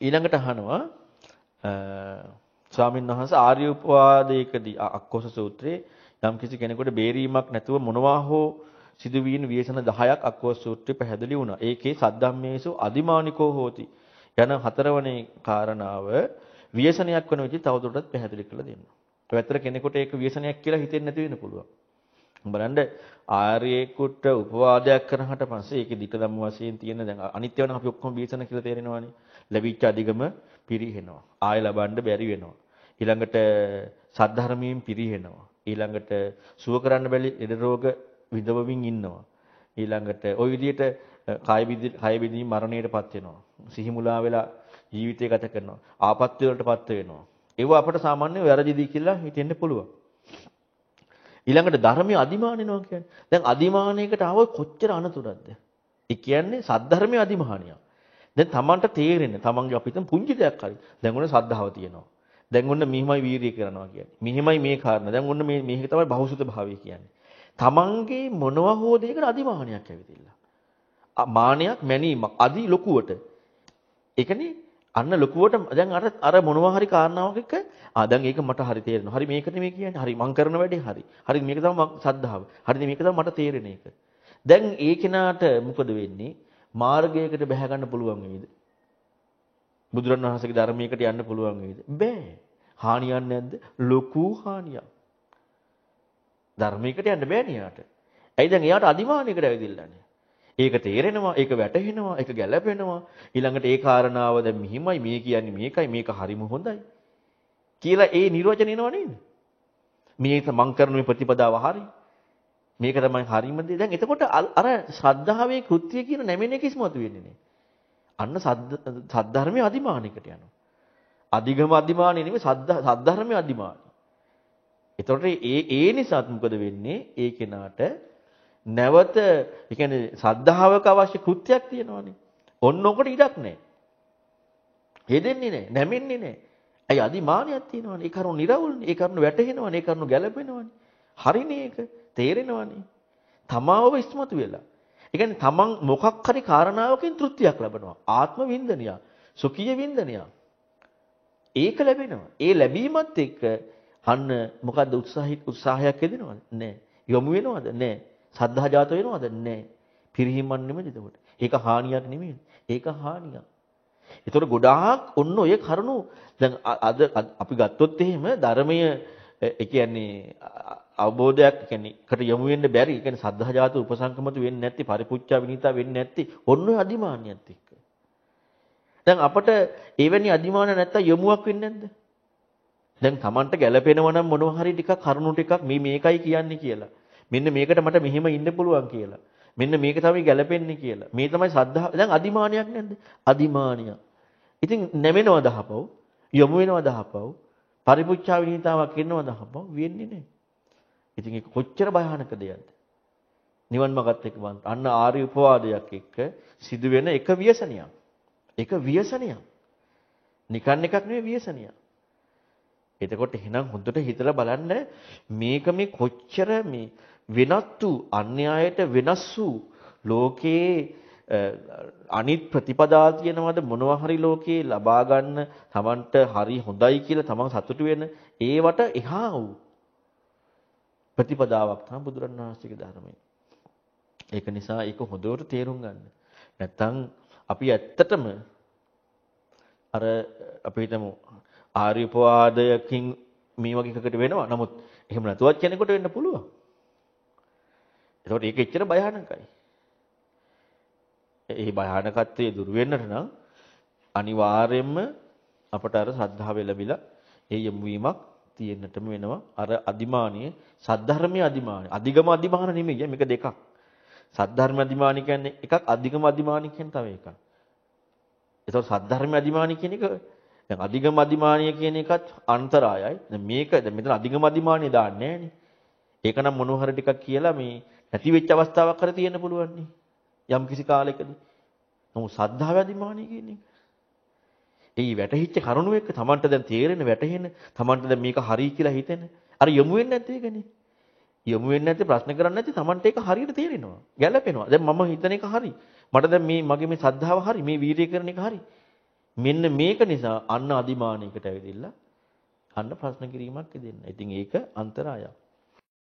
ඊළඟට අහනවා ස්වාමීන් වහන්සේ ආර්ය උපවාදයකදී අක්කොස සූත්‍රයේ යම් කිසි කෙනෙකුට බේරීමක් නැතුව මොනවා හෝ සිදුවීන ව්‍යසන 10ක් අක්කොස සූත්‍රයේ පැහැදිලි වුණා. ඒකේ සද්ධම්මේසු අදිමානිකෝ හෝති යන හතරවනේ කාරණාව ව්‍යසනයක් වෙන විදිහ තවදුරටත් පැහැදිලි කරලා දෙනවා. ඒත්තර කෙනෙකුට ඒක ව්‍යසනයක් කියලා හිතෙන්නේ නැති වෙන්න පුළුවන්. බලන්න ආර්යෙකුට උපවාදයක් කරනහට පස්සේ ඒකේ ධිට ධම්ම වශයෙන් තියෙන දැන් අනිත්‍ය වෙන අපි ඔක්කොම ව්‍යසන කියලා තේරෙනවානේ. ලැබිච්ච අධිගම පිරිහෙනවා. ආය ලබන්න බැරි වෙනවා. ඊළඟට සද්ධර්මයෙන් පිරිහෙනවා. ඊළඟට සුව කරන්න බැරි ඉඩ රෝග විඳවමින් ඉන්නවා. ඊළඟට ওই විදිහට කාය කාය විදිහේ මරණයටපත් වෙනවා. සිහිමුලා වෙලා ජීවිතය ගත කරනවා. ආපත්‍ය වලටපත් වෙනවා. ඒව අපට සාමාන්‍යයෙන් වැරදිදී කියලා හිතෙන්න පුළුවන්. ඊළඟට ධර්මයේ අදිමානිනවා කියන්නේ. දැන් අදිමානයකට ආව කොච්චර අනතුරක්ද? ඒ කියන්නේ සද්ධර්මයේ අදිමානියක්. දැන් Tamanට තේරෙන්නේ Tamanගේ අපි හිතමු පුංචි දෙයක් හරි. දැන් ඔන්න සද්ධාව තියෙනවා. දැන් ඔන්න මෙහිමයි වීරිය කරනවා කියන්නේ. මෙහිමයි මේ කාරණා. දැන් ඔන්න මේ මේක තමයි බහුසුත භාවය කියන්නේ. Tamanගේ මොනවා හෝ දෙයකට අදිමානයක් ඇවිදිලා. මානයක් මැනීමක් අදි ලොකුවට. ඒ කියන්නේ අන්න ලොකුවට දැන් අර අර මොනවා හරි කාරණාවක් එක්ක ආ දැන් ඒක මට හරි තේරෙනවා. හරි මේක නෙමෙයි කියන්නේ. හරි මං කරන වැඩේ හරි. හරි මේක තමයි සද්ධාව. හරි මේක තමයි මට තේරෙන එක. දැන් ඒ කෙනාට මොකද වෙන්නේ? මාර්ගයකට බැහැ ගන්න පුළුවන් වේද? බුදුරණවහන්සේගේ ධර්මයකට යන්න පුළුවන් වේද? බෑ. හානියක් නැද්ද? ලොකු හානියක්. ධර්මයකට යන්න බෑ නියාට. ඇයි දැන් එයාට අදිමානයකට ඇවිදින්නන්නේ? ඒක තේරෙනවා, ඒක වැටහෙනවා, ඒක ගැළපෙනවා. ඊළඟට ඒ කාරණාව දැන් මෙහිමයි මේ කියන්නේ මේකයි මේක හරිම හොඳයි. කියලා ඒ නිර්වචනය එනවා නේද? මේක මං කරන මේ ප්‍රතිපදාව හරි. මේක තමයි හරිම දේ. දැන් එතකොට අර ශ්‍රද්ධාවේ කෘත්‍ය කියන නැමෙන එක ඉස්මතු වෙන්නේ නේ. අන්න සද්ධර්මයේ අදිමානිකට යනවා. අධිගම අදිමානිය නෙමෙයි සද්ධර්මයේ අදිමානිය. එතකොට ඒ ඒ නිසාත් මොකද වෙන්නේ? ඒ කෙනාට නැවත ඒ කියන්නේ සද්ධාවක අවශ්‍ය කෘත්‍යයක් තියෙනවානේ. ඔන්න ඔකට ඉඩක් නැහැ. හෙදෙන්නේ නැහැ, නැමෙන්නේ නැහැ. ඇයි අදිමානියක් තියෙනවානේ. ඒ කරුණ නිරවුල්නේ. ඒ කරුණ වැටහෙනවානේ. ඒ කරුණ ගැළපෙනවානේ. හරිනේ ඒක. තේරෙනවානේ. තමාව ඉස්මතු වෙලා. ඒ කියන්නේ තමන් මොකක් හරි කාරණාවකින් තෘප්තියක් ලබනවා. ආත්ම වින්දනය, සුඛීය වින්දනය. ඒක ලැබෙනවා. ඒ ලැබීමත් එක්ක අන්න මොකද්ද උත්සාහි උත්සාහයක් යෙදෙනවද? නැහැ. යොමු වෙනවද? නැහැ. සද්ධා ජාත වෙනවද? නැහැ. පිරිහිමක් නෙමෙයි එතකොට. ඒක හානියක් නෙමෙයි. ඒක හානියක්. ඒතකොට ගොඩාක් ඔන්න ඔය කරුණු දැන් අද අපි ගත්තොත් එහෙම ධර්මයේ ඒ කියන්නේ අවබෝධයක් කියන්නේ කට යමු වෙන්න බැරි. ඒ කියන්නේ සද්ධා ජාත උපසංකමතු වෙන්නේ නැති, පරිපුච්ඡා විනීතා වෙන්නේ නැති. ඔන්න ඔය අදිමානියත් එක්ක. දැන් අපට එවැනි අදිමාන නැත්තම් යමුවක් වෙන්නේ නැද්ද? දැන් Tamanට ගැළපෙනවා නම් මොනවා හරි ටිකක් කරුණු ටිකක් මේ මේකයි කියන්නේ කියලා. මෙන්න මේකට මට මෙහෙම ඉන්න පුළුවන් කියලා. මෙන්න මේක තමයි ගැළපෙන්නේ කියලා. මේ තමයි සද්ධා දැන් අදිමානියක් නැද්ද? අදිමානියක්. ඉතින් නැමෙනවද හපව? යොමු වෙනවද හපව? පරිපුච්ඡා විනීතාවක් එනවද හපව? වෙන්නේ නැහැ. ඉතින් ඒක කොච්චර භයානක දෙයක්ද? නිවන් මාර්ගත් එක්ක බලන්න. අන්න ආර්ය උපවාදයක් එක්ක සිදුවෙන එක ව්‍යසනයක්. ඒක ව්‍යසනයක්. නිකන් එකක් නෙවෙයි ව්‍යසනයක්. එතකොට එහෙනම් හොඳට හිතලා බලන්න මේක මේ කොච්චර මේ වෙනත් වූ අන්‍යයට වෙනස් වූ ලෝකයේ අනිත් ප්‍රතිපදා කියනවාද මොනවා හරි ලෝකේ ලබා ගන්න Tamanට හරි හොඳයි කියලා Taman සතුටු වෙන ඒවට එහා වූ ප්‍රතිපදාවක් තමයි බුදුරණවහන්සේගේ ධර්මය. ඒක නිසා ඒක හොඳට තේරුම් ගන්න. නැත්තම් අපි ඇත්තටම අර අපි හිතමු ආර්ය උපවාදයකින් මේ වගේ එකකට වෙනවා. නමුත් එහෙම නැතුවත් කෙනෙකුට වෙන්න පුළුවන්. ඒකට ඒක එච්චර භයානකයි. ඒ භයානකත්වයේ දුර වෙන්නට නම් අනිවාර්යයෙන්ම අපට අර ශ්‍රද්ධාව ලැබිලා ඒ යොමු වීමක් තියෙන්නටම වෙනවා. අර අදිමානිය සද්ධර්මයේ අදිමානිය. අධිගම අදිමාන නෙමෙයි. මේක දෙකක්. සද්ධර්ම අදිමානිය කියන්නේ එකක් අධිගම අදිමානිය කියන්නේ තව එකක්. ඒතකොට සද්ධර්ම අදිමානිය කියන එක දැන් අධිගම අදිමානිය කියන එකත් අන්තරායයි. දැන් මේක දැන් මෙතන අධිගම අදිමානිය දාන්නේ නැහනේ. ඒක නම් මොන හරි ටිකක් කියලා මේ නැති වෙච්ච අවස්ථාවක් කර තියෙන්න පුළුවන් නේ. යම් කිසි කාලයකදී. නමුත් සද්ධාව අදිමානිය කියන්නේ ඒ වැටහිච්ච කරුණු එක්ක Tamanට දැන් තේරෙන වැටහෙන Tamanට දැන් මේක හරි කියලා හිතෙන. අර යොමු වෙන්නේ නැති එකනේ. යොමු වෙන්නේ නැති ප්‍රශ්න කරන්නේ නැති Tamanට ඒක හරියට තේරෙනවා. ගැළපෙනවා. දැන් මම හිතන එක හරි. මට දැන් මේ මගේ මේ සද්ධාව හරි. මේ වීරිය කරන එක හරි. මෙන්න මේක නිසා අන්න අදිමානයකට ඇවිදilla අන්න ප්‍රශ්න කිරීමක් දෙන්න. ඉතින් ඒක අන්තරායක්.